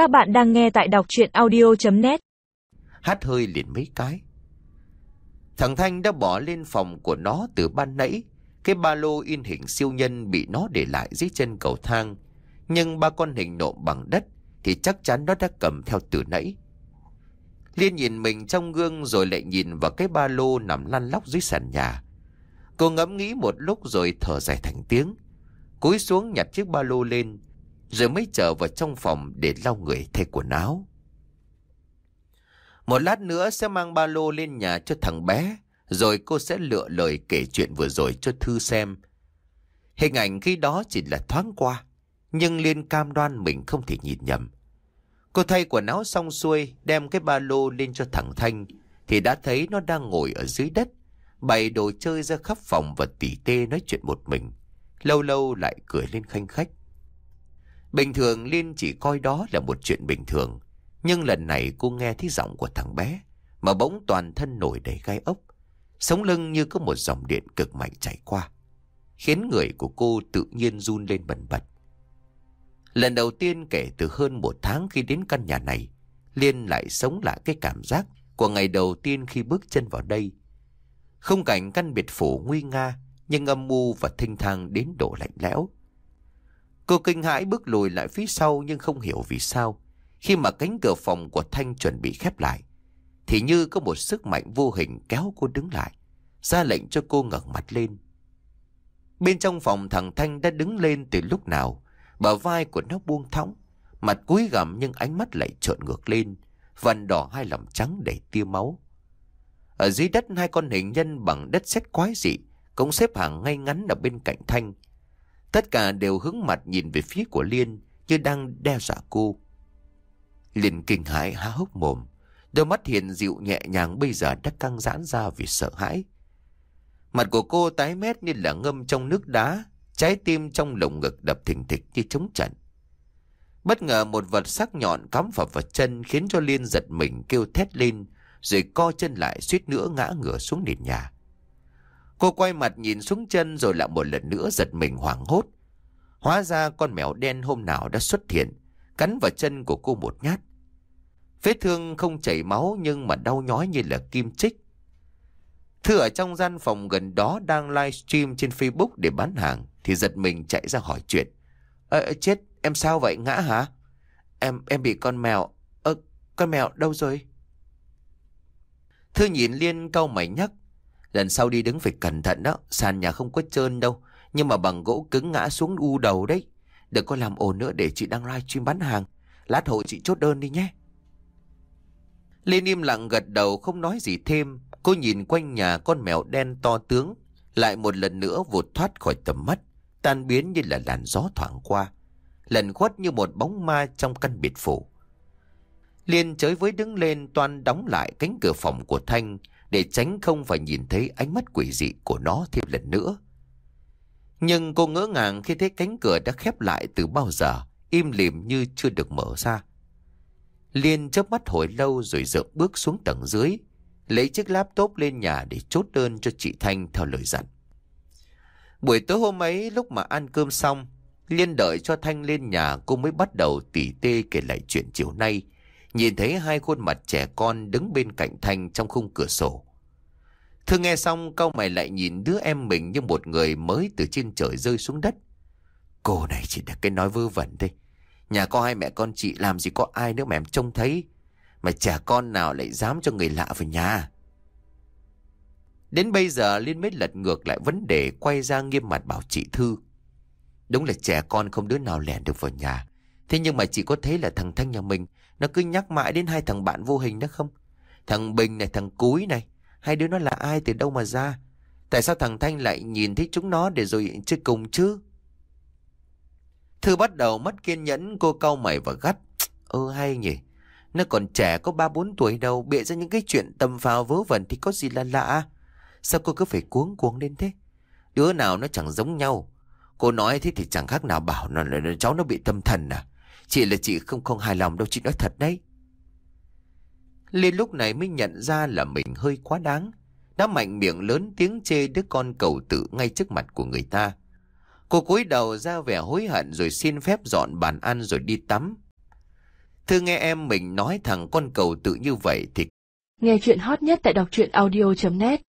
Các bạn đang nghe tại đọc chuyện audio.net Hát hơi liền mấy cái. Thằng Thanh đã bỏ lên phòng của nó từ ban nãy. Cái ba lô in hình siêu nhân bị nó để lại dưới chân cầu thang. Nhưng ba con hình nộm bằng đất thì chắc chắn nó đã cầm theo từ nãy. Liên nhìn mình trong gương rồi lại nhìn vào cái ba lô nằm lăn lóc dưới sàn nhà. Cô ngẫm nghĩ một lúc rồi thở dài thành tiếng. Cúi xuống nhặt chiếc ba lô lên, rồi mới trở vào trong phòng để lau người thay quần áo. Một lát nữa sẽ mang ba lô lên nhà cho thằng bé, rồi cô sẽ lựa lời kể chuyện vừa rồi cho Thư xem. Hình ảnh khi đó chỉ là thoáng qua, nhưng Liên cam đoan mình không thể nhìn nhầm. Cô thay quần áo xong xuôi, đem cái ba lô lên cho thằng Thanh, thì đã thấy nó đang ngồi ở dưới đất, bày đồ chơi ra khắp phòng và tỉ tê nói chuyện một mình. Lâu lâu lại cười lên khanh khách. Bình thường Liên chỉ coi đó là một chuyện bình thường, nhưng lần này cô nghe thấy giọng của thằng bé, mà bỗng toàn thân nổi đầy gai ốc. Sống lưng như có một dòng điện cực mạnh chảy qua, khiến người của cô tự nhiên run lên bần bật. Lần đầu tiên kể từ hơn một tháng khi đến căn nhà này, Liên lại sống lại cái cảm giác của ngày đầu tiên khi bước chân vào đây. Không cảnh căn biệt phủ nguy nga, nhưng âm mưu và thinh thang đến độ lạnh lẽo. Cô kinh hãi bước lùi lại phía sau nhưng không hiểu vì sao. Khi mà cánh cửa phòng của Thanh chuẩn bị khép lại, thì như có một sức mạnh vô hình kéo cô đứng lại, ra lệnh cho cô ngẩng mặt lên. Bên trong phòng thằng Thanh đã đứng lên từ lúc nào, bờ vai của nó buông thõng, mặt cúi gằm nhưng ánh mắt lại trợn ngược lên, vằn đỏ hai lòng trắng đầy tia máu. Ở dưới đất hai con hình nhân bằng đất sét quái dị cũng xếp hàng ngay ngắn ở bên cạnh Thanh. Tất cả đều hướng mặt nhìn về phía của Liên như đang đe dọa cô. Liên kinh hãi há hốc mồm, đôi mắt hiền dịu nhẹ nhàng bây giờ đã căng giãn ra vì sợ hãi. Mặt của cô tái mét như là ngâm trong nước đá, trái tim trong lồng ngực đập thình thịch như trống trận. Bất ngờ một vật sắc nhọn cắm vào vật chân khiến cho Liên giật mình kêu thét lên, rồi co chân lại suýt nữa ngã ngửa xuống nền nhà. Cô quay mặt nhìn xuống chân rồi lại một lần nữa giật mình hoảng hốt. Hóa ra con mèo đen hôm nào đã xuất hiện, cắn vào chân của cô một nhát. Vết thương không chảy máu nhưng mà đau nhói như là kim chích. Thư ở trong gian phòng gần đó đang livestream trên Facebook để bán hàng thì giật mình chạy ra hỏi chuyện. Ơ chết, em sao vậy ngã hả? Em em bị con mèo. Ơ con mèo đâu rồi? Thư nhìn Liên cau mày nhắc. Lần sau đi đứng phải cẩn thận đó, sàn nhà không có trơn đâu. Nhưng mà bằng gỗ cứng ngã xuống u đầu đấy. Đừng có làm ồn nữa để chị đang livestream bán hàng. Lát hộ chị chốt đơn đi nhé. Liên im lặng gật đầu không nói gì thêm. Cô nhìn quanh nhà con mèo đen to tướng. Lại một lần nữa vụt thoát khỏi tầm mắt. Tan biến như là làn gió thoảng qua. Lần khuất như một bóng ma trong căn biệt phủ. Liên chới với đứng lên toan đóng lại cánh cửa phòng của Thanh để tránh không phải nhìn thấy ánh mắt quỷ dị của nó thêm lần nữa. Nhưng cô ngỡ ngàng khi thấy cánh cửa đã khép lại từ bao giờ, im lìm như chưa được mở ra. Liên chớp mắt hồi lâu rồi dợm bước xuống tầng dưới, lấy chiếc laptop lên nhà để chốt đơn cho chị Thanh theo lời dặn. Buổi tối hôm ấy lúc mà ăn cơm xong, Liên đợi cho Thanh lên nhà cô mới bắt đầu tỉ tê kể lại chuyện chiều nay nhìn thấy hai khuôn mặt trẻ con đứng bên cạnh Thanh trong khung cửa sổ. Thư nghe xong câu mày lại nhìn đứa em mình như một người mới từ trên trời rơi xuống đất. Cô này chỉ là cái nói vơ vẩn thôi. Nhà có hai mẹ con chị, làm gì có ai nữa mà em trông thấy. Mà trẻ con nào lại dám cho người lạ vào nhà. Đến bây giờ, Liên mới lật ngược lại vấn đề, quay ra nghiêm mặt bảo chị Thư. Đúng là trẻ con không đứa nào lẻn được vào nhà. Thế nhưng mà chị có thấy là thằng Thanh nhà mình nó cứ nhắc mãi đến hai thằng bạn vô hình đó không? Thằng Bình này, thằng Cúi này. Hai đứa nó là ai từ đâu mà ra? Tại sao thằng Thanh lại nhìn thấy chúng nó để rồi chơi cùng chứ? Thư bắt đầu mất kiên nhẫn cô cau mày và gắt. Ơ hay nhỉ? Nó còn trẻ có 3-4 tuổi đâu Bịa ra những cái chuyện tầm phào vớ vẩn Thì có gì là lạ Sao cô cứ phải cuống cuống lên thế Đứa nào nó chẳng giống nhau Cô nói thế thì chẳng khác nào bảo nó, là cháu nó bị tâm thần à chị là chị không không hài lòng đâu, chị nói thật đấy. Liên lúc này mới nhận ra là mình hơi quá đáng. Đã mạnh miệng lớn tiếng chê đứa con cầu tự ngay trước mặt của người ta. Cô cúi đầu ra vẻ hối hận rồi xin phép dọn bàn ăn rồi đi tắm. Thư nghe em, mình nói thằng con cầu tự như vậy thì Nghe chuyện hot nhất tại đọc truyện audio.net